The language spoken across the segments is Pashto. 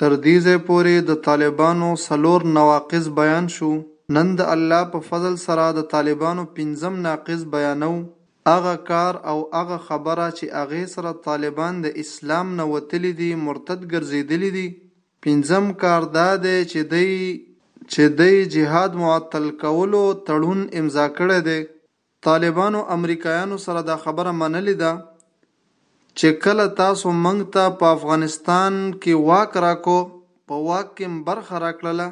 تر دې ځای پورې د طالبانو څلور نواقص بیان شو، نن د الله په فضل سره د طالبانو پنځم ناقص بیانوو، هغه کار او هغه خبره چې هغې سره طالبان د اسلام نه وتلي دي، مرتد ګرځېدلي دي، پنځم کار دا دی چې دی چې دی جهاد معطل کولو تړون امضا کړی دی، طالبانو امریکایانو سره دا خبره منلې ده چې کله تاسو موږ ته په افغانستان کې واک راکو په واک کې برخه راکړله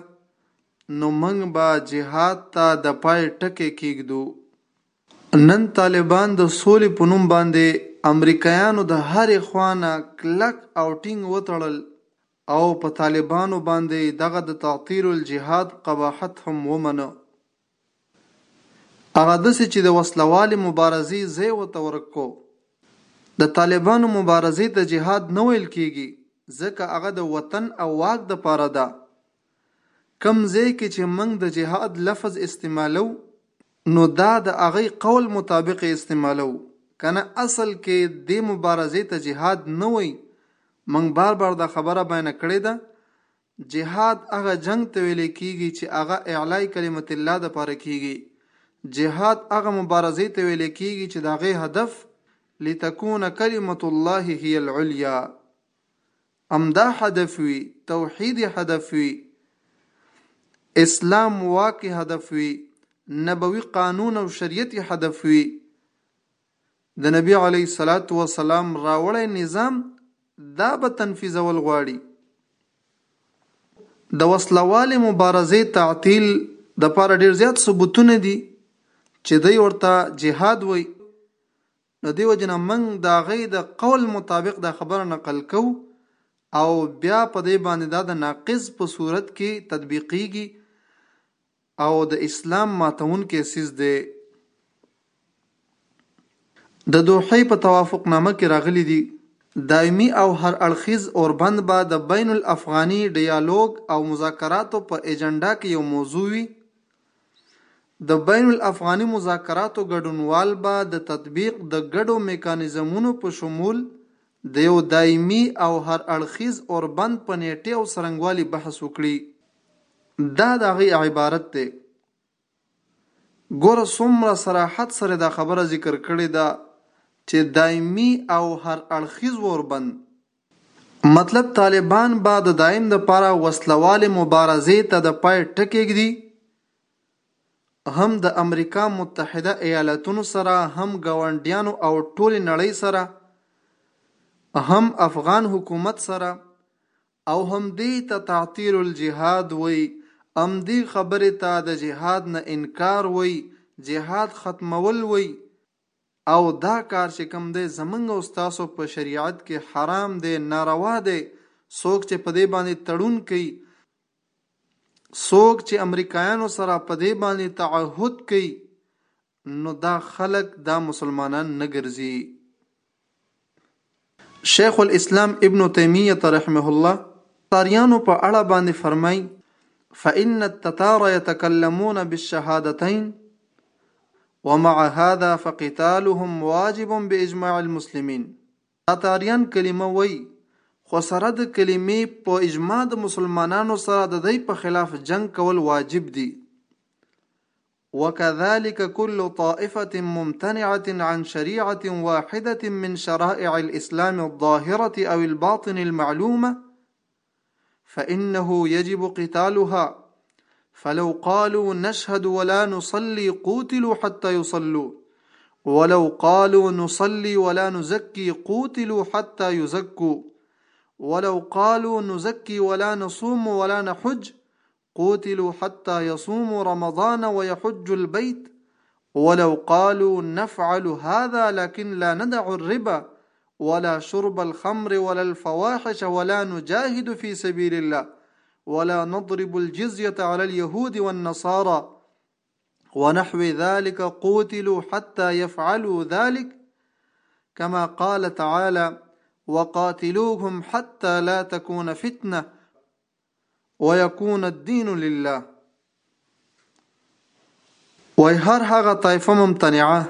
نو موږ به جهاد ته د پای ټکی کېږدو نن طالبان د سولې په نوم باندې امریکایانو د هرې خوانه کلک او ټینګ وتړل او په طالبانو باندې دغه د تعطیل الجهاد قباحت هم ومنه هغه داسې چې د وسله والې مبارزې ځای ورته ورک کړو. د طالبانو مبارزې ته جهاد نه ویل کېږي ځکه هغه د وطن او واک لپاره ده. کوم ځای کې چې موږ د جهاد لفظ استعمالوو نو دا د هغوی قول مطابق یې استعمالوو کنه اصل کې دې مبارزې ته جهاد نه وایي موږ بار بار دا خبره بیانه کړې ده جهاد هغه جنګ ته ویلې کیږي چې هغه اعلی کلمت الله د پاره کیږي جهاد هغه مبارزې ته ویلې کیږي چې دا غي هدف لتكون کلمت الله هي العليا امدا هدف وي توحید هدف وي اسلام واقع هدف وي نبوي قانون او شریعت هدف وي د نبی علیه الصلاة والسلام راوړی نظام دا به تنفیذول غواړي. د وسله والې مبارزې تعطیل د پاره ډیر زیات ثبوتونه دي چې دوی ورته جهاد وایي نو دی وجنه موږ د هغې د قول مطابق دا خبره نقل کوو او بیا په دې باندې دا د ناقض په صورت کې تطبیقیږي او د اسلام ماتونکی څیز دی. د دوحې په توافق نامه کې راغلي دي، دایمي او هر اړخیز اوربند به د بین الافغاني ډیالوګ او مذاکراتو په ایجنډا کې یو موضوع وي، د بین الافغاني مذاکراتو ګډونوال به د تطبیق د ګډو میکانیزمونو په شمول د یو دایمي او هر اړخیز اوربند په نیټې او څرنګوالي بحث وکړي. دا د هغوی عبارت دی. ګوره څومره صراحت سره دا خبره ذکر کړې ده چې دایمي او هر اړخیز اوربند مطلب طالبان به د دایم لپاره وسلوالې مبارزې ته د پای ټکی ږدي هم د امریکا متحده ایالتونو سره هم ګاونډیانو او ټولې نړۍ سره هم افغان حکومت سره او همدی ته تعطیل الجهاد وایی امدی خبری ته د جهاد نه انکار وایی جهاد ختمول وایی او دا کار چه کوم دی زمونږ او ستاسو په شریعت کی حرام دی ناروا دی څوک چه پدی باندی تړون کوي څوک چه امریکایانو سره پدی باندی تعهد کوي نو دا خلک دا مسلمانان نه ګرځي. شیخ الاسلام ابن تیمیه رحمه الله تاریانو په اړه باندې فرمای فإن التتار يتكلمون بالشهادتين ومع هذا فقتالهم واجب بإجماع المسلمين تاتاریان کلمه وای خو سره د کلمې په اجماع د مسلمانانو سره د دې په خلاف جنگ کول واجب دي وكذلك كل طائفة ممتنعة عن شريعة واحدة من شرائع الإسلام الظاهرة أو الباطن المعلومة فإنه يجب قتالها فلو قالوا نشهد ولا نصلي قوتلوا حتى يصلوا ولو قالوا نصلي ولا نزكي قوتلوا حتى يزكوا ولو قالوا نزكي ولا نصوم ولا نحج قوتلوا حتى يصوم رمضان ويحج البيت ولو قالوا نفعل هذا لكن لا ندع الربا ولا شرب الخمر ولا الفواحش ولا نجاهد في سبيل الله ولا نضرب الجزية على اليهود والنصارى ونحو ذلك قوتلوا حتى يفعلوا ذلك كما قال تعالى وقاتلوهم حتى لا تكون فتنة ويكون الدين لله وای هر هغه طایفه ممتنعه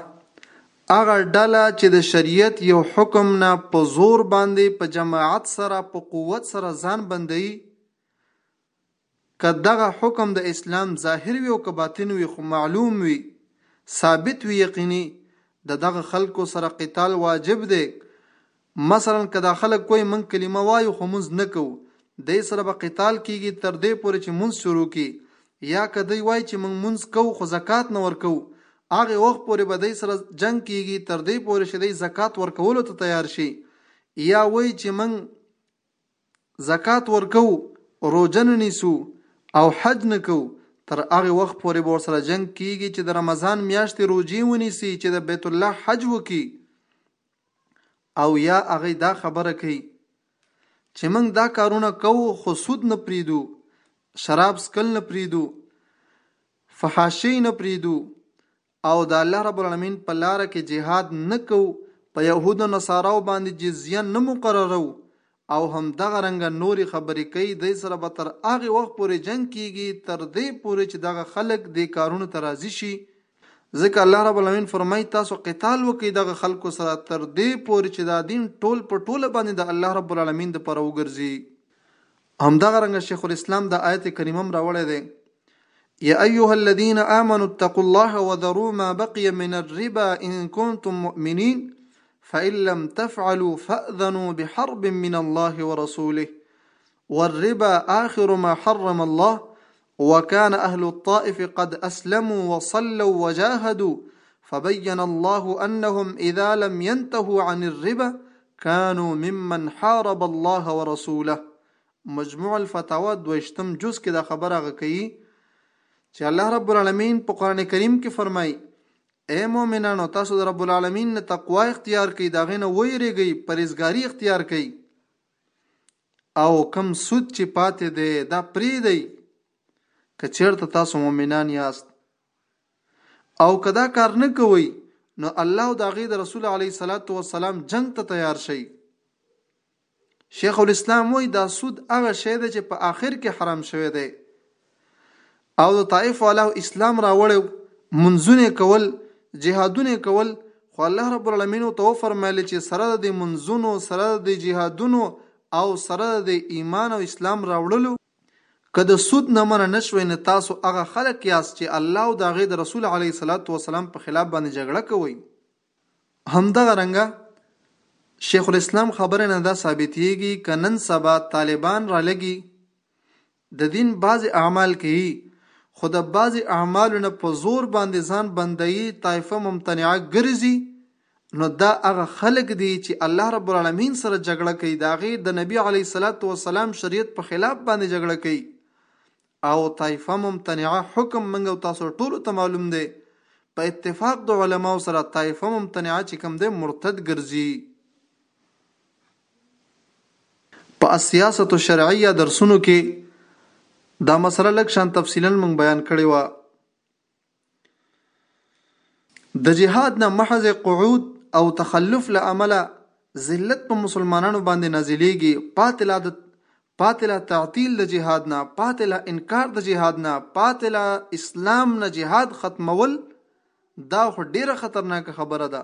هغه ډله چې د شریعت یو حکم نه په زور باندې په جماعت سره په قوت سره ځان بندي که دغه حکم د اسلام ظاهر وي او که باطن وي خو معلوم وي ثابت وي یقیني د دغه خلکو سره قتال واجب دی مثلا که دا خلک وایي مونږ کلمه وایو خو مونځ نه کوو دی سره به قتال کیږي تر دی پورې چې مونځ شروع کړي یا که دی وایي چې مونږ مونځ کوو خو زکات نه ورکوو هغه وخت پورې به دی سره جنګ کیږي تر دی پورې چې دی زکات ورکولو ته تیار شي یا وایي چې مونږ زکات ورکو روزه نه نیسو او حج نه کو تر هغه وخت پورې به سره جنگ کیږي چې د رمضان میاشتې روزي ونیسي چې د بیت الله حج وکي او یا هغه دا خبره کوي چې موږ دا کارونه کوو خو سود نه پریدو شراب سکل نه پریدو فحاشي نه پریدو او د الله رب العالمین په لار کې جهاد نه کوو په يهودو نصاراو باندې جزیه نه مقررو او هم دغه رنګه نورې خبرې کوي، دی سره به تر هغې وخت پورې جنګ کېږي تر دې پورې چې دغه خلک دې کارونو ته راضي شي، ځکه الله رب العلمين فرمايي، تاسو قتال وکړئ دغه خلکو سره تر دې پورې چې دا دين ټول په ټوله باندې د الله رب العلمين لپاره وګرځي. همدغه رنګه شيخ الاسلام دا آيت کريم هم راوړی دی، يا أيها الذين آمنوا اتقوا الله وذروا ما بقي من الربا إن كنتم مؤمنين فإن لم تفعلوا فأذنوا بحرب من الله ورسوله والربا آخر ما حرم الله وكان أهل الطائف قد أسلموا وصلوا وجاهدوا فبين الله أنهم إذا لم ينتهوا عن الربا كانوا ممن حارب الله ورسوله مجموع الفتاوی دوه ویشتم جز کې دا خبره هغه کوي چې الله رب العالمین په قران کریم کې فرمایي اے مؤمنانو تاسو د رب العالمین نه تقوا اختیار کړئ دا غنه ویریږئ پرېزګاری اختیار کړئ او کم سود چې پاتې دی دا پری دی که چیرته تاسو مؤمنان یاست او کدا کار نه کوئ نو الله او د غي د رسول عليه صلوات و سلام جنگ ته تیار شي شیخ الاسلام وایي دا سود هغه شی دی چې په آخر کې حرام شوی دی او د طائف والو اسلام راوړی منځونه کول جهادونه کول خو الله رب العالمین تو فرمایل چې سره د منځونو سره د جهادونو او سره د ایمان او اسلام راوړلو که د سود نه منه نشوي نه تاسو هغه خلک یاست چې الله او د هغې د رسول علیه صلات وسلام په خلاف باندې جګړه کوئ همدغه رنګه شیخ الاسلام خبره نه دا ثابتېږي که نن سبا طالبان را لګي د دین بعضې اعمال کوي خو د بعضې اعمالو نه په زور باندې ځان بندوي طایفه ممتنعه ګرځي نو دا هغه خلک دي چې الله رب العالمین سره جګړه کوي د هغې د نبي علیه صلات وسلام شریعت په خلاف باندې جګړه کوي او طائفه ممتنعه حکم منګ او تاسو ټولو ته معلوم دی په اتفاق د علماو سره طائفه ممتنعه چې کوم دی مرتد ګرځي په السیاست الشرعیه درسونو کې دا مسله لږ شان تفصیلا موږ بیان کړې و د جهاد نه محض قعود او تخلف له امله ذلت په مسلمانانو باندې نازلېږي پاتې لا د پاتې لا تعطیل د جهاد نه پاتې لا انکار د جهاد نه پاتې لا اسلام نه جهاد ختمول دا خو ډیره خطرناکه خبره ده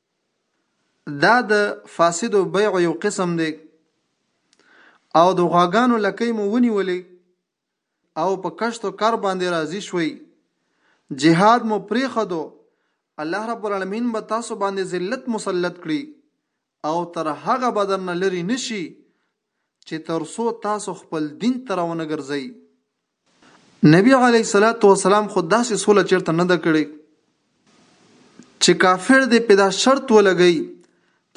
دا د فاسد او بیع یو قسم دی او د غواګانو لکې مو ونیولې او په کشت او کار باندې راضي شوي جهاد مو پرې خدو الله رب العالمین به تاسو باندې ذلت مسلط کړي او تر هغه بدر نه لري نشي چې تر څو تاسو خپل دين ته راونه ګرځئ. نبي عليه الصلاة والسلام خو داسې سوله چېرته نه ده کړې چې کافر دې پې دا شرط ولګوي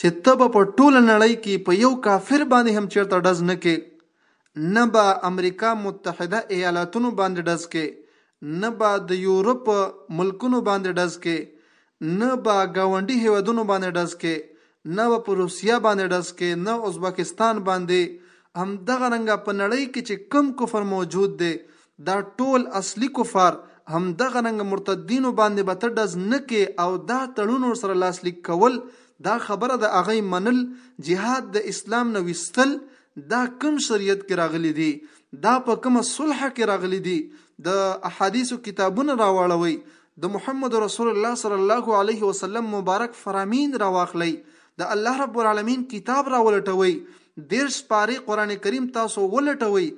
چې ته به په ټوله نړۍ کې په يو کافر باندې هم چېرته ډز نه کې نه به امريکا متحده ايالاتونو باندې ډز کې نه به د یورپ په ملکونو باندې ډز کې نه به گاونډي هیوادونو باندې ډز کې نه به په روسیا باندې ډز کې نه ازبکستان باندې هم دغه رنګه په نړۍ کې چې کم کفر موجود دی دا ټول اصلي کفار هم دغه رنګ مرتدینو باندې به ته ډز نه کې او دا تړون سره لاسلیک کول دا خبره د هغه منل جهاد د اسلام نه وستل دا کوم شریعت کې راغلي دي دا په کومه صلح کې راغلي دي د احادیثو کتابونه راواړوي د محمد رسول الله صلی الله علیه وسلم مبارک فرامین راواخلئ د الله رب العالمین کتاب راولټوي دیر سپاره قران کریم تاسو ولټوي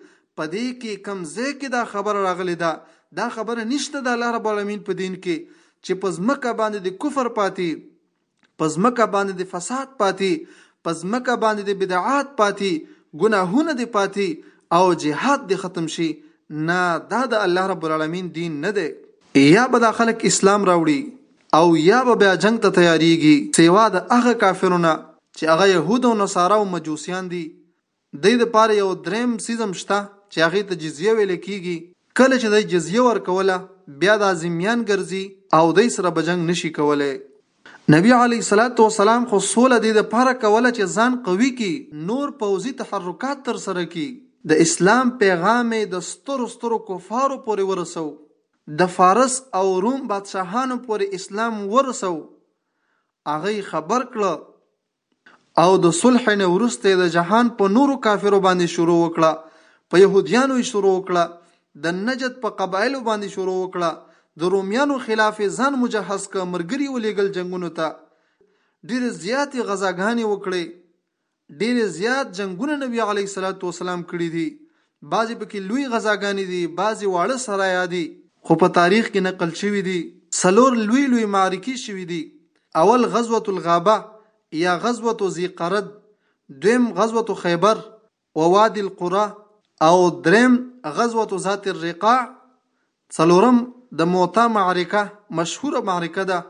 په دې کې کم ځای کې دا خبره راغلي ده دا خبره نشته د الله رب العالمین په دین کې چې په ځمکه باندې د کفر پاتې په ځمکه باندې د فساد پاتې په ځمکه باندې د بدعات پاتې ګناهونه د پاتې او جهاد د ختم شي نه دا د الله رب العالمین دین نه دی یا به دا خلک اسلام راوړي او یا به بیا جنگ ته تیاریږي سیوا د هغه کافرونه چې هغه يهود او نصارا او مجوسیان دي دی لپاره یو دریم څیز هم شته چې هغې ته جزیه ویل کیږي. کله چې دی جزیه ورکوله بیا دا ذمیان ګرځي او دی سره به جنګ نشي کولی. نبي علیه الصلوة والسلام خو سوله دی لپاره کوله چې ځان قوي کړي، نور پوځي تحرکات تر سره کړي. د اسلام پیغام یې د سترو سترو کفارو پورې ورسوه، د فارس او روم بادشاهانو پورې اسلام ورسوه، هغه یې خبر کړه، او د صلح نه وروسته یې د جهان په نورو کافرو باندې شروع وکړه، په یهودیانو یې شروع وکړه، د نجد په قبایلو باندې شروع وکړه، د رومیانو خلاف یې ځان مجهز کړ، مرګري یې ولېږل جنګونو ته، ډېرې زیاتې غزاګانې وکړې، ډېرې زیات جنګونه نبي علیه السلام کړي دي، بعضې پکې لوی غزاګانې دي، بعضې واړه سرايا دي. خو په تاريخ کې نقل شوي دي، څلور لوی لوی معرکې شوي دي، اول غزوة الغابه يا غزوة ذي قرد، دويم غزوة خيبر ووادي القرى او دريم غزوة ذات الرقاع، څلورم د معطا معرکه مشهوره معرکه ده،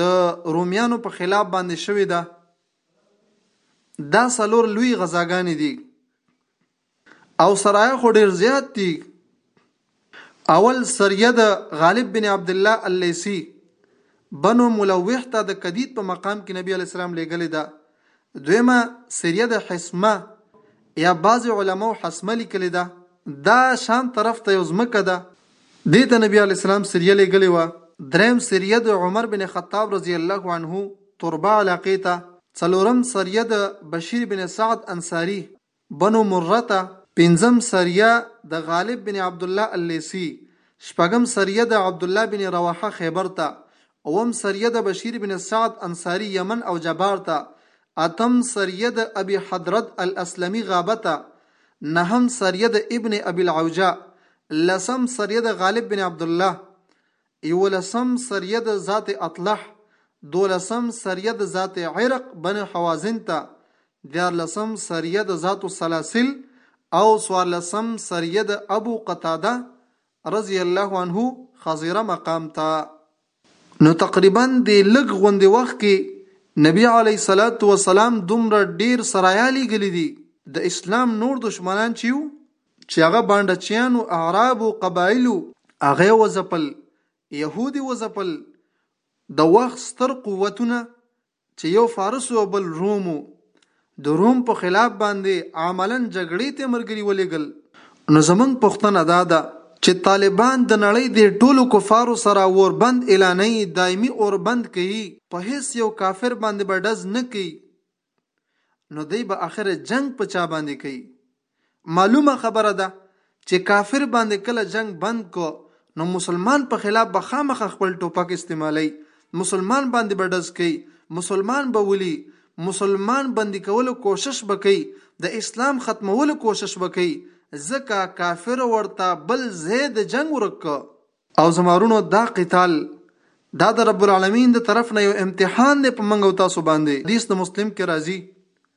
د روميانو په خلاف باندې شوې ده. دا څلور لوی غزاګانې دي او سرايا خو ډیر زیات دي اول سریه د غالب بن عبد الله الليثي بنو ملوح ته د کدید په مقام کې نبی علی السلام لېګلې ده دویمه سریه د حسمه یا بعض علماو حسمه لیکلې ده دا شام طرف ته یو ځمکه ده دې ته نبي علیه السلام سریه لېږلې وه، درېیم سریه د عمر بن خطاب رضی الله عنه تربه علاقې ته، څلورم سریه د بشیر بن سعد انصاري، بنو مره، ته، پنځم سریه د غالب بن عبدالله اللیثي، شپږم سریه د عبدالله بن رواحه خیبر ته اووم سریه د بشیر بن سعد انصاری یمن او جبار ته، اتم سریه د ابی حدرد الاسلمی غابه ته، نهم سریه د ابن ابی العوجه، لسم سریه د غالب بن عبدالله، یولسم سریه د ذات اطلح، دولسم سریه د ذات عرق بن حوازن ته، دیارلسم سریه د ذات السلاسل او څوارلسم سریه د ابو قتاده رضی الله عنه خضره مقام ته نو تقریبا د لږ غوندې وخت کې نبی علی صلوات و سلام دومره ډیر سرایا لګلی دي د اسلام نور دشمنان چې یو چې هغه باندې چیانو اعراب او قبایل هغه وزپل يهودي وزپل د وخت ستر قوتونه چې یو فارس او بل روم و، د روم په خلاف باندې عملاً جګړې ته ملګري ولېږل. نو زموږ پوښتنه دا ده چې طالبان د نړۍ دې ټولو کفارو سره اوربند اعلانوي، دایمي اوربند کوي، په هېڅ یو کافر باندې به ډز نه کوي، نو دی به اخر جنګ په چا باندې کوي؟ معلومه خبره ده چې کافر باندې کله جنګ بند کو نو مسلمان په خلاف به خامخا خپل ټوپک استعمالي مسلمان باندې به ډز کوي مسلمان به ولي مسلمان بندي کولو کوشش به کوي د اسلام ختمولو کوشش به کوي ځکه کافر ورته بل ځای د جنګ ورک کو او زمارونو دا قتال دا د رب العالمین د طرف نه یو امتحان دی په منګ او تاسو باندې حدیث د مسلم کې راځي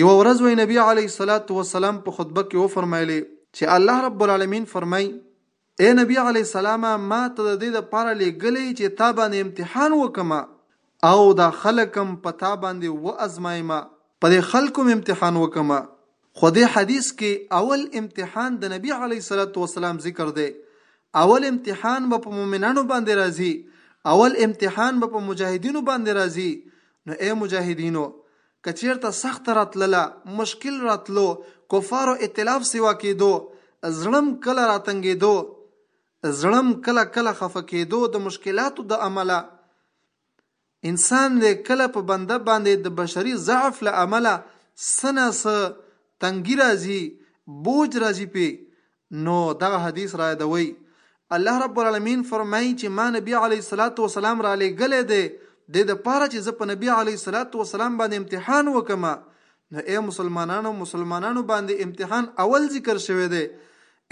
یوه ورځ وی نبی علیه الصلاة والسلام په خطبه کې وفرمایلی چې الله رب العالمین فرمای اے نبی علیه السلامه ما ته د دې لپاره لېږلی چې تا باندې امتحان وکم او دا خلک هم په تا باندې وازمایم په دې خلکو هم امتحان وکم خو دې حدیث کې اول امتحان د نبی علیه الصلاة والسلام ذکر دی اول امتحان به په مؤمنانو باندې راځي اول امتحان به په مجاهدینو باندې راځي نو اے مجاهدینو که چیرته سخته راتلله، مشکل راتلو، کفارو ائتلاف سوا کیدو، زړم کله راتنګیدو، زړم کله کله خفه کیدو د مشکلاتو د امله، انسان دی کله په بنده باندې د بشری ضعف له امله څه نا څه تنګی راځی، بوج راځی پی، نو دغه حدیث رایادوی الله رب العالمین فرمایی چی ما نبی علیه الصلوة والسلام رالیږلی دی ددې لپاره چی زه په نبی علیه الصلوة والسلام باندې امتحان وکړم نو ای مسلمانانو مسلمانانو باندې امتحان اول ذکر شوی دی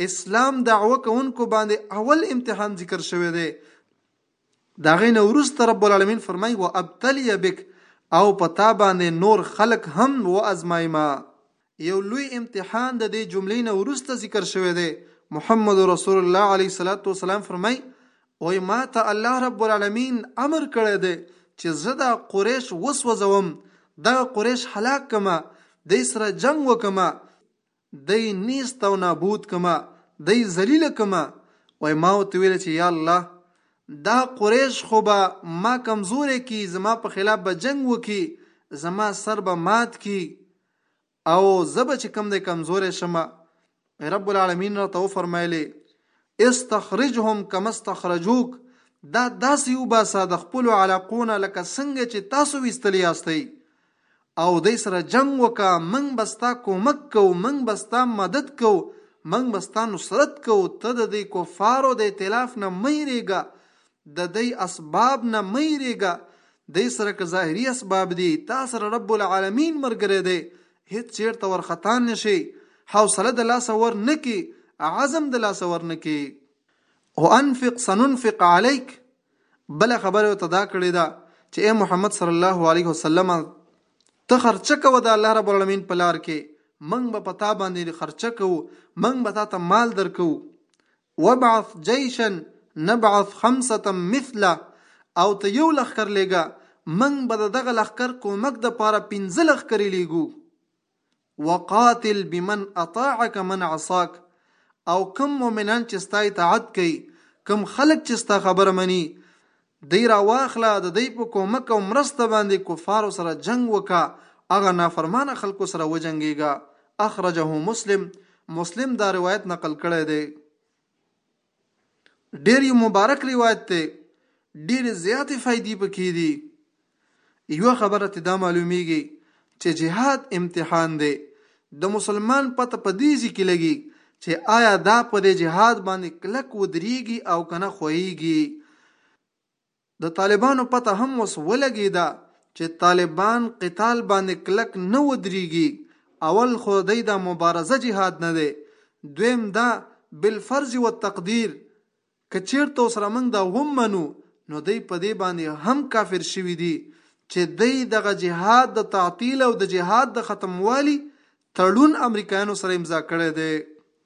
اسلام دعوه کوونکو باندې اول امتحان ذکر شوی دی دا غي نه ورسته رب العالمین فرمای و ابتلی بک او پتا باندې نور خلق هم و ازمایما یو لوی امتحان د دې جملې نه ورسته ذکر شوی دی محمد رسول الله علیه الصلاۃ والسلام فرمای او ما ته الله رب العالمین امر کړی دی چې زه دا قریش وسوځوم دا قریش هلاک کما د سره جنگ وکما دی نیست او نابود کما دی ذلیل کما وای ما ته ویل چې یا الله دا قریش خو به ما کمزورې کی زما په خلاف به جنگ وکي زما سر به مات کی او زب چې کم دی کمزورې شمه رب العالمین را تو فرمایلی استخرجهم کما استخرجوک دا داسې وباسه د خپل علاقونه لکه څنګه چې تاسو وستلی یاستئ او دی سره جنګ وکه موږ به ستا کومک کوو موږ به ستا مدد کوو موږ به ستا نصرت کوو ته د دی کفارو د ائتلاف نه مه یریږه د دی اسباب نه مه یریږه دی سره که ظاهری اسباب دی تا سره رب العالمین ملګری دی هیڅ چیرته ورخطا نشی حوصله د لاسه ور نکی عزم د لاسه ور نکی او انفق سننفق علیک بله خبره ورته دا کړې ده چې اے محمد صلی الله علیه وسلم ته خرچه کوه د الله رب العالمین په لار کې موږ به پتا باندې خرچه کوو موږ به تاته مال درکو وبعث جیشا نبعث خمسه مثله او ته یو لخر لګا موږ به دغه لخر کومک د پاره 15 لخر لګو وقاتل بمن اطاعک من عصاک او کم مؤمنان چې ستا اطاعت کوي کم خلک چې ستا خبره مني دی را واخله د دی په کومک او مرسته باندې کفارو سره جنگ وکا هغه نافرمانه خلکو سره وجنګېږه اخرجه مسلم مسلم دا روایت نقل کړی دی ډیر یو مبارک روایت دی ډیرې زیاتې فایدې پکې دي یو خبره ته دا معلومیږي چې جهاد امتحان دی د مسلمان پته په دې ځي کې لګي چې آیا دا په دې جهاد باندې کلک ودرېږي او کنه خوېږي د طالبانو پته هم اوس ولګیده چې طالبان قتال باندې کلک نه ودریږي اول خو دی دا مبارزه جهاد نه دی دویم دا بالفرض والتقدیر که چیرته اوسره موږ دا ومنو نو دی په دې باندې هم کافر شوي دي چې دی دغه جهاد د تعطیل او د جهاد د ختموالي تړون امریکایانو سره امضا کړی دی.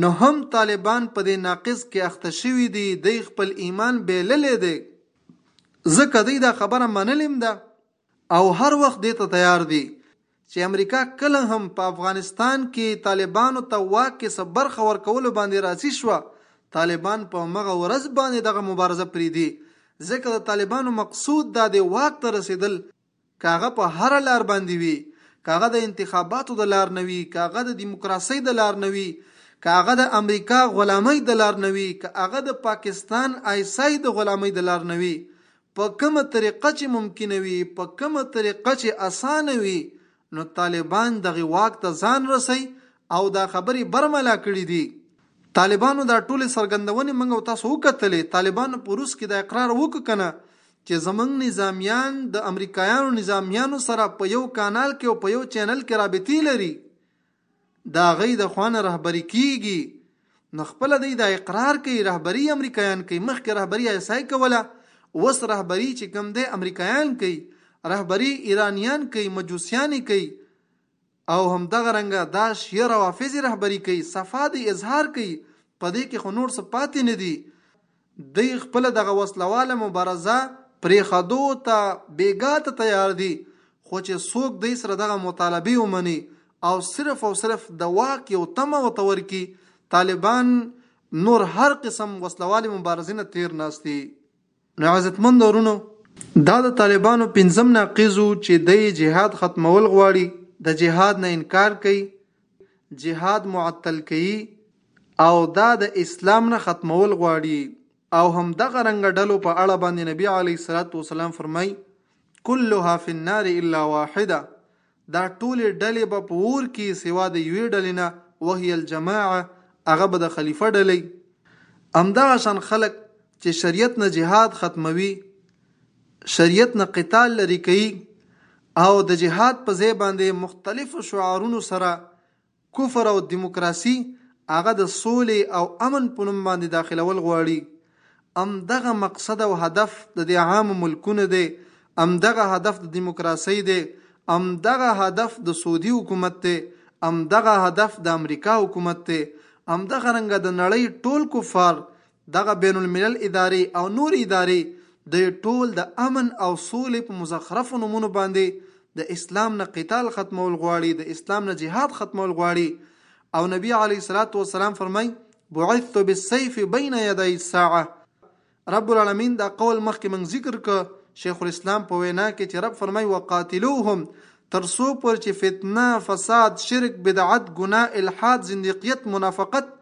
نو هم طالبان په دې ناقض کې اخته شوي دي، دوی خپل ایمان بېللی دی، ځکه دوی دا خبره منلې هم ده او هر وخت دې ته تیار دي چې امریکا کله هم په افغانستان کې طالبانو ته واک کې څه برخه ورکولو باندې راضي شوه، طالبان په همغه ورځ باندې دغه مبارزه پرېږدي، ځکه د طالبانو مقصود دا دی واک ته رسېدل که هغه په هره لار باندې وي، که هغه د انتخاباتو د لار نه وي، که هغه د دیموکراسۍ د لار نه وي، که هغه د امریکا غلامۍ د لار نه وي، که هغه د پاکستان آیس آی د غلامۍ د لار نه وي، په کومه طریقه چې ممکنه وي، په کومه طریقه چې اسانه وي، نو طالبان دغه واک ته ځان رسي او دا خبرې برملا کړې دي طالبانو دا ټوله څرګندونې موږ او تاسو وکتلې طالبانو په روس کې دا اقرار وکړ کنه چې زمنګ نظامیان د امریکایانو نظامیانو سره په یو کانال کې او په یو چینل کې رابطې لري د هغوی د خوا نه رهبري کیږي نو خپل دی دا اقرار کوي رهبري امریکایان کوي مخکې رهبري ایس آی کوله اوس رهبري چې کوم دی امریکایان کوي رهبري ایرانیان کوي مجوسیان کوي او هم دغه رنګه دا شیعه روافض رهبري کوي صفا دی اظهار کوي په دې کې خو نور څه پاتې نه دي دی خپله دغه وسله واله مبارزه پرېښدو ته بېګا ته تیار دي، خو چې څوک دی سره دغه مطالبې ومني او صرف او صرف د واک یو طمع ورته ورکړي، طالبان نور هر قسم وسله والې مبارزې نه تېر ناست دي. نو عزتمندو ورونو! دا د طالبانو پنځم ناقض و چې دی جهاد ختمول غواړي، د جهاد نه انکار کوي، جهاد معطل کوي او دا د اسلام نه ختمول غواړي او هم دغه رنګ ډلو په اړه باندې نبی علی صلوات و سلام فرمای كلها في النار الا واحده دا ټول ډلې به په اور کې سوا د یوې ډلې نه وهي الجماعه هغه به د خلیفہ ډلې امدغه شان خلک چې شریعت نه جهاد ختموي شریعت نه قتال لرې کوي او د جهاد په ځای باندې مختلفو شعارونو سره کفر او دیموکراسي هغه د سولې او امن په نوم باندې داخلول غواړي همدغه مقصد او هدف د دې عام ملکونه دی همدغه هدف د دیموکراسي دی همدغه هدف د سعودي حکومت دی همدغه هدف د امریکا حکومت دی همدغه رنګه د نړۍ ټول کفار دغه بین الملل ادارې او نورې ادارې د ټول د امن او سولې په مزخرفو نومونو باندې د اسلام نه قتال ختمول غواړي د اسلام نه جهاد ختمول غواړي او نبی علی صلوات و سلام فرمای بعثت بالسيف بين يدي الساعه رب العالمین دا قول مخکې من ذکر ک شیخ الاسلام په وینا کې چې رب فرمای وقاتلوهم تر سو پر چې فتنه فساد شرک بدعت ګناه الحاد زندقیت منافقت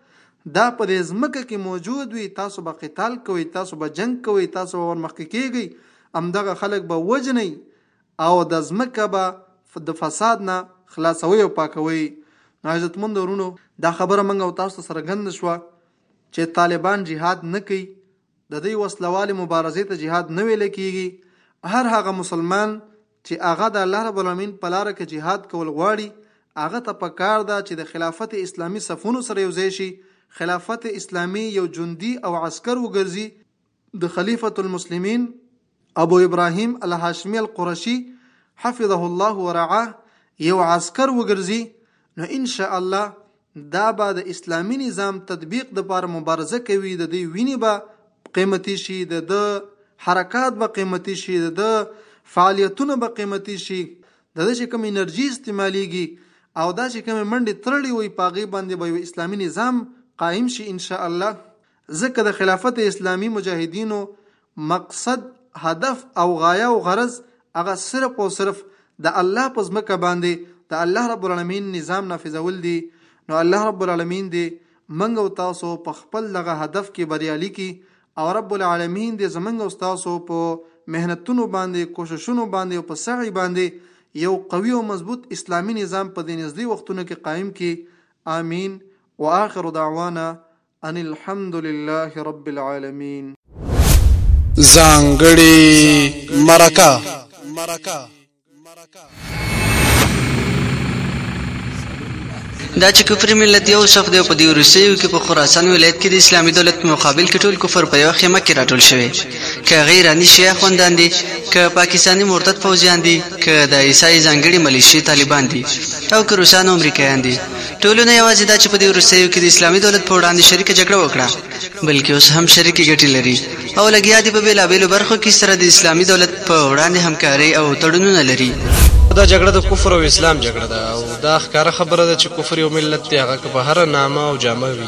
دا په دې ځمکه کې موجود وي، تاسو به قتال کوئ، تاسو به جنګ کوئ، تاسو به ورمخکې کېږئ، همدغه خلک به وژنئ او دا ځمکه به د فساد نه خلاصوئ او پاکوئ. نو عزتمندو وروڼو! دا خبره موږ او تاسو ته څرګنده شوه چې طالبان جهاد نه کوي، د دوی وسله والې مبارزې ته جهاد نه ویل کېږي، هر هغه مسلمان چې هغه د الله رب العالمین په لاره کې جهاد کول غواړي هغه ته په کار ده چې د خلافت اسلامي صفونو سره یو ځای شي خلافت اسلامي یو جندي او عسکر وګرځي د خلیفۃ المسلمین ابو ابراهیم الهاشمی القرشی حفظه الله ورعاه یو عسكر وګرځي نو ان شاء الله دا به د اسلامي نظام تطبیق دپاره مبارزه کوي د دوی وینې به قیمتي شي د ده حرکات به قیمتي شي د ده فعالیتونه به قیمتي شي د ده چې کوم انرژي استعمالیږي او دا چې کومې منډې ترړې وي په هغې باندې به یو اسلامي نظام قایم شي انشاءالله ځکه د خلافت اسلامي مجاهدینو مقصد هدف او غایه او غرض هغه صرف او صرف د الله په ځمکه باندې د الله رب العالمین نظام نافذول دي نو الله رب العالمین دې منګ او تاسو په خپل دغه هدف کې بریالي کی او رب العالمین دې زمنګ او تاسو په مهنتونو باندې کوششونو باندې او په سعی باندې یو قوي او مضبوط اسلامی نظام په دې نږدې وختونو کې قائم کړي آمین واخر دعوانا ان الحمد لله رب العالمين ځانګړي مرکه دا چې کفر ملت یو صف دی په دې روسیو کې په خراسان ولایت کې د اسلامي دولت په مقابل کې ټول کفر په یو خیمه کې راټول شوی که غیرانی شیعه خوندان دي که پاکستاني مرتد فوجیان دي که د عیسائی ځانګړي ملیشي طالبان دي او که روسان امریکایان دي ټولو نه یوازې دا چې په دې وروستیو کې د اسلامي دولت په وړاندې شریکه جګړه وکړه، بلکې اوس هم شریکې ګټې لري او لګیا دي په بېلابېلو برخو کې سره د اسلامي دولت په وړاندې همکارۍ او تړونونه لري. خو دا جګړه د کفر او اسلام جګړه ده او دا ښکاره خبره ده چې کفر یو ملت دی، هغه که په هره نامه او جامه وي.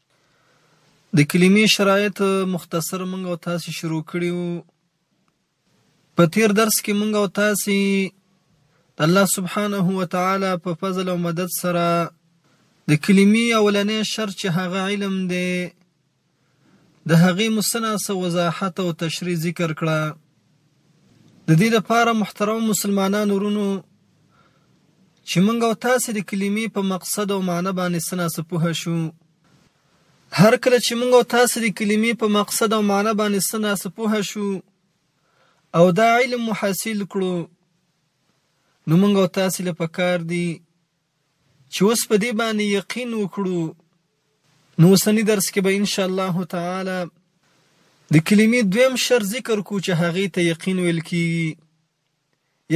د کلمې شرایط مختصر مونږ او تاسو شروع کړیو په تیر درس کې مونږ او تاسو الله سبحانه و تعالی په فضل او مدد سره د کلمې اولنې شرط چې هغه علم دی د هغې مسناسه وضاحت او تشریح ذکر کړه د دې لپاره محترمو مسلمانانو ورونو چې موږ او تاسې د کلمې په مقصد او معنی باندې څه ناڅه پوه شو هر کله چې موږ او تاسې د کلمې په مقصد او معنی باندې څه ناڅه پوه شو او دا علم مو حاصل کړو نو موږ او تاسې له پکار دي چې اوس په دې باندې یقین وکړو نو اوسنی درس کې به ان شاء الله تعالی د کلمې دویم شر ذکر کو چې هغه ته یقین ویل کیږي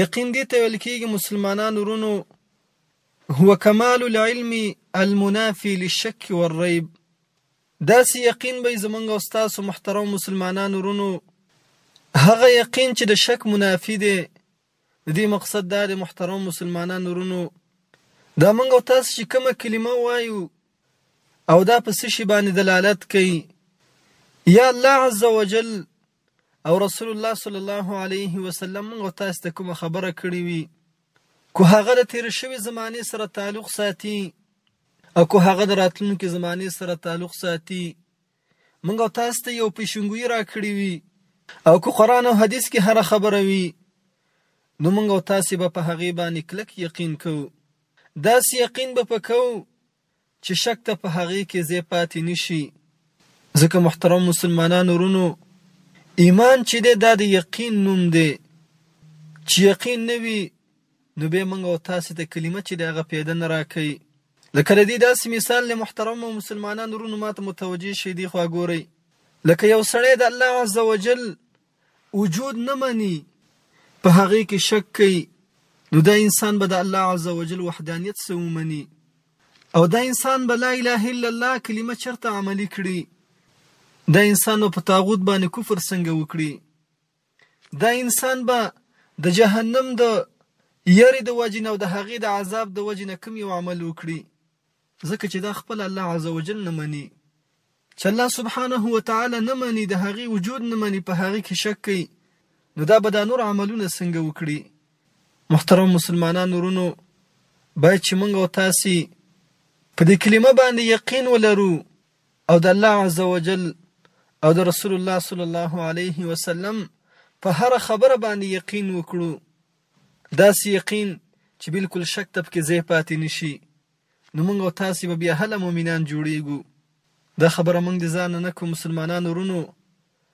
یقین دې ته ویل کېږي مسلمانانو ورونو هو کمال العلم المنافي للشك والريب داسې یقین به زمونږ او ستاسو محترم مسلمانانو ورونو هغه یقین چې د شک منافي دی د دې مقصد دا دی محترمو مسلمانانو ورونو دا موږ او تاسو چې کومه کلمه وایو او دا په څه شي باندې دلالت کوي یا الله عز وجل او رسول الله صلی الله علیه وسلم موږ تاسو ته کومه خبره کړې وي کو هغه د تیر شوی زمانه سره تعلق ساتي او کو هغه د راتلونکي زمانه سره تعلق ساتي مونږ تاسو ته یو پیشنګوی راکړی وی او که قران او حدیث کې هر خبره وی نو مونږ تاسو به په هغه باندې کلک یقین کو داس یقین به پکو چې شک ته په هغه کې زی پاتې نشي ځکه محترم مسلمانانو ورونو ایمان چې دی دا د یقین نوم دی چې یقین نه وي نو بیا موږ او تاسې ته کلمه چې د هغه پیده نه راکوي. لکه د دې داسې مثال دی، محترمو مسلمانانو وروڼو ما ته متوجه شئ، دې خوا ګورئ. لکه یو سړی د الله عزوجل وجود نه مني، په هغې کې شک کوي، نو دا انسان به د الله عزوجل وحدانیت څه ومني؟ او دا انسان به لا اله الا الله کلمه چېرته عملي کړي؟ دا انسان به په طاغوت باندې کفر څنګه وکړي؟ دا انسان به د جهنم د یری د وجې نه او د هغې د عذاب د وجې نه کوم یو عمل وکړي ځکه چې دا خپل الله عزوجل نه مني چې الله سبحانه و تعالی نه مني د هغې وجود نه مني په هغې کې شک کوي نو دا به دا نور عملونه څنګه وکړي محترم مسلمانانو ورونو باید چې موږ او تاسې په دې کلمه باندې یقین ولرو او د الله عزوجل او د رسول الله صلی الله علیه وسلم په هر خبره باندې یقین وکړو داسې یقین چې بالکل شک ته پکې ځای پاتې نشي نو موږ او تاسې به بیا هله مؤمنان جوړیږو دا خبره موږ د ځان نه کوم مسلمانانو ورونو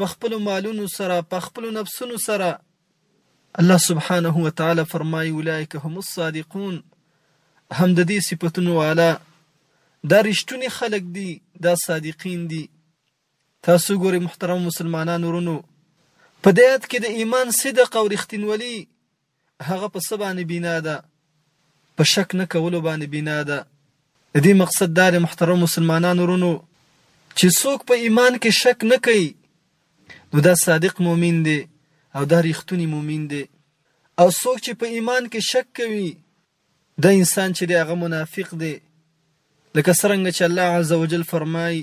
په خپلو مالونو سره په خپلو نفسونو سره الله سبحانه و تعالی فرمایي اولئک هم الصادقون هم د دې صفاتونو والا دا رښتونی خلک دي دا صادقین دي تاسو ګوري محترم مسلمانانو ورونو په دې آیت کې د ایمان صدق او رښتینولي هغه په څه باندې بنا ده؟ په شک نه کولو باندې بنا ده. د دې مقصد دا دی محترم مسلمانانو ورونو چې څوک په ایمان کې شک نه کوي نو دا صادق مؤمن دی او دا ریښتونی مؤمن دی او څوک چې په ایمان کې شک کوي دا انسان چې دی هغه منافق دی لکه څرنګه چې الله عزوجل فرمایي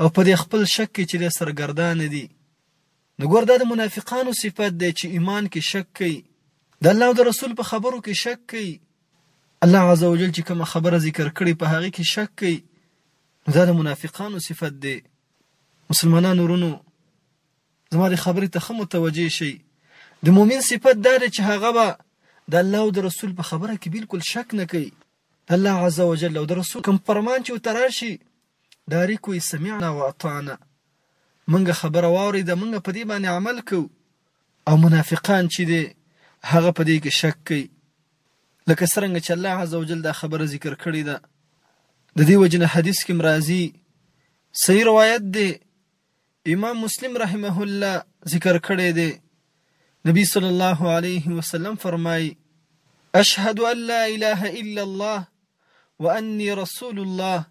او په دې خپل شک کې چې دی سرګردانه دي نو ګور دا د منافقانو صفت دی چې ایمان کې شک کوي د الله او د رسول په خبرو کې شک کوي الله عزوجل چې کومه خبره ذکر کړي په هغه کې شک کوي نو دا د منافقانو صفت دی مسلمانانو ورونو زما د خبرې ته ښه متوجه شئ د مؤمن صفت دا دی چې هغه به د الله او د رسول په خبره کې بالکل شک نه کوي الله عزوجل او د رسول کوم فرمان چې وتراشي ډاریک وایی سمعنا واطعنا مونږ خبره واوریده مونږ په دې باندې عمل کوو او منافقان چې دی هغه په دې کې شک کوي لکه څرنګه چې الله عزوجل دا خبره ذکر کړې ده د دې وجنه حدیث کې مرাজি صحیح روایت دی امام مسلم رحمه الله ذکر کړی دی نبی صلی الله علیه وسلم فرمای اشهد ان لا اله الا الله واني رسول الله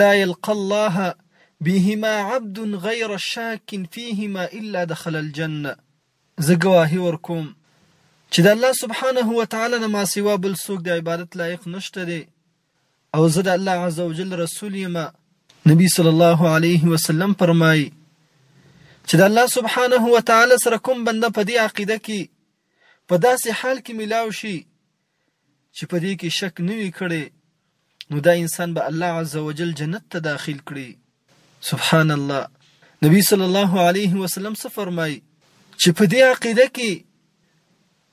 لا يلقى الله بهما عبد غير شاك فيهما الا دخل الجنه زه ګواهي ورکوم چې د الله سبحانه و تعالی نه ما سوا بل څوک د عبادت لایق نشته دی او زه د الله عزوجل رسول یم نبی صلی الله علیه وسلم فرمای چې د الله سبحانه و تعالی سره کوم بنده په دې عقیده کې په داسې حال کې ملاو شي چې په دې کې شک نه وي کړی نو دا انسان به الله عزوجل جنت ته داخل کړي سبحان الله نبی صلی الله علیه وسلم څه فرمای چې په دې عقیده کې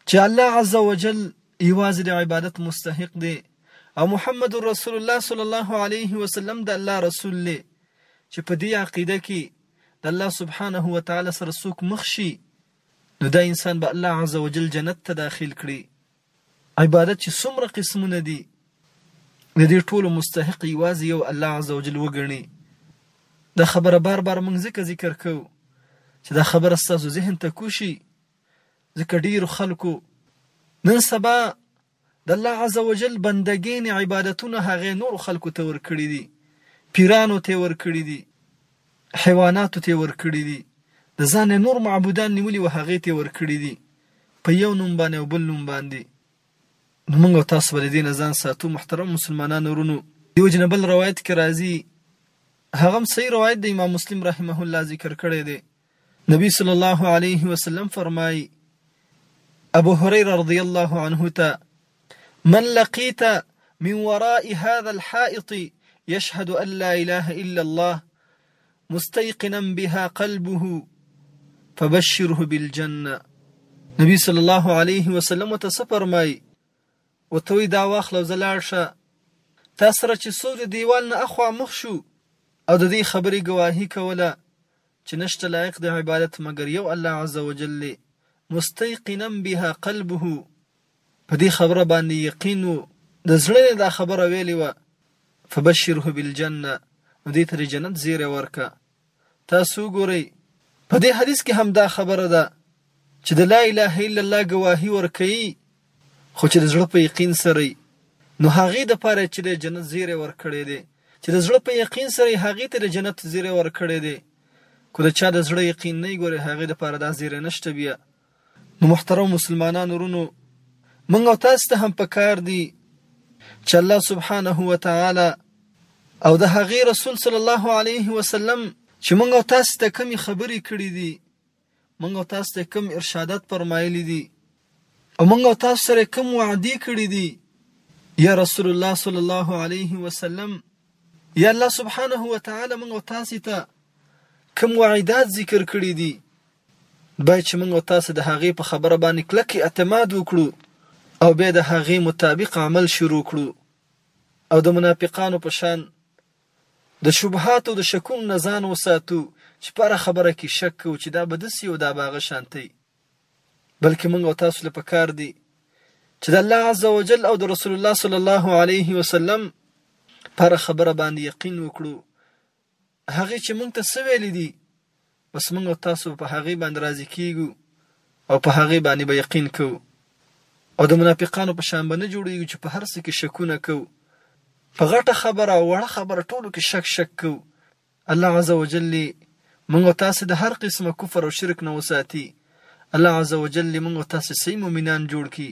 چې الله عز وجل یوازې د عبادت مستحق دی او محمد رسول الله صلی الله علیه وسلم د الله رسول دی چې په دې عقیده کې د الله سبحانه و تعالی سره څوک مخ شي نو دا انسان به الله عز وجل جنت ته داخل کړي عبادت چې څومره قسمونه دي د دې ټولو مستحق یوازې یو الله عزوجل وګڼي دا خبره بار بار موږ ځکه ذکر کوو چې دا خبره ستاسو ذهن ته کوشي ځکه ډېرو خلکو نن سبا د الله عزوجل بندګېنې، عبادتونه، هغه نورو خلکو ته ورکړي دي، پیرانو ته یې ورکړي دي، حیواناتو ته یې ورکړي دي، د ځان نه نور معبودان نیولي وو هغې ته یې ورکړي دي، په یو نوم باندې او بل نوم باندې. نو موږ او تاسو به له دې نه ځان ساتو محترمو مسلمانانو ورونو. د یو جنبل روایت کې راځي، هغه هم صحیح روایت دی امام مسلم رحمه الله ذکر کړی دی، نبی صلی الله علیه وسلم فرمای ابو هريره رضی الله عنه ته من لقيت من وراء هذا الحائط يشهد ان لا اله الا الله مستيقنا بها قلبه فبشره بالجنه نبی صلی الله علیه وسلم ته سفرمای او توي دا واخلو زلاړ شه تا سره چې څوک د دیوال نه اخوا مخ شو او د دې خبرې ګواهی کوله چې نشته لایق د عبادت مګر یو الله عز وجل دی، مستیقنا بها قلبه، په دې خبره باندې یقین و، د زړه یې دا خبره ویلې وه، فبشره بالجنة، نو دې ته د جنت زیری ورکړه، تاسو وګورئ په دې حدیث کې هم دا خبره ده چې د لا اله الا الله ګواهي ورکوي، خو چې د زړه په یقین سره یې نو هغې د پاره چې د جنت زیری ورکړی دی چې د زړه په یقین سره یې هغې ته د جنت زیری ورکړی دی کو د چا د زړه یقین نه ګوري هغې د پاره دا زیری نشته بیا نو محترم مسلمانان ورونو موږ او تاسو ته هم پکار دی چې الله سبحانه و تعالی او د هغې رسول صلی الله علیه وسلم چې موږ او تاسو ته کمی خبرې کړې دي مونږ او تاسو ته کوم ارشادات فرمایلی دي او مونږ او تاسو سره کوم وعده کړی دي یا رسول الله صلی الله علیه وسلم یا الله سبحانه و تعالی مونږ او تاسو ته کوم وعیدات ذکر کړی دي باید چې مونږ او تاسو د هغې په خبره باندې کلک اعتماد وکړو او بیا د هغې مطابق عمل شروع کړو او د منافقانو په شان د شبهات او د شکونو نه ځان وساتو چې په هره خبره کې شک کوو چې دا به دسې او دا به هغه شانتۍ بلکې موږ او تاسو له پکار دي چې د الله عز وجل او د رسول الله صلی الله علیه وسلم پر خبره باندې یقین وکړو هغه چې موږ ته سویل دي بس موږ او تاسو به په هغې باندې راضي کېږو او په هغې باندې به یقین کوو او د منافقانو په شان به نه جوړېږو چې په هر څه کې شکونه کوو، په غټه خبره او وړه خبره ټولو کې شک شک کوو، الله عزوجل دې موږ او تاسې د هر قسمه کفر او شرک نه وساتي، الله عزوجل دې موږ او تاسې صحیح مؤمنان جوړ کړي.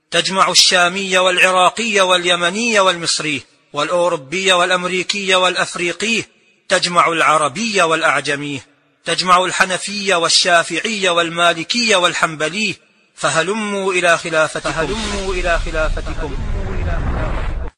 تجمع الشامي والعراقي واليمني والمصري والاوروبي والامريكي والافريقي تجمع العربي والاعجمي تجمع الحنفي والشافعي والمالكي والحنبلي فهلموا الى خلافتكم فهلموا الى خلافتكم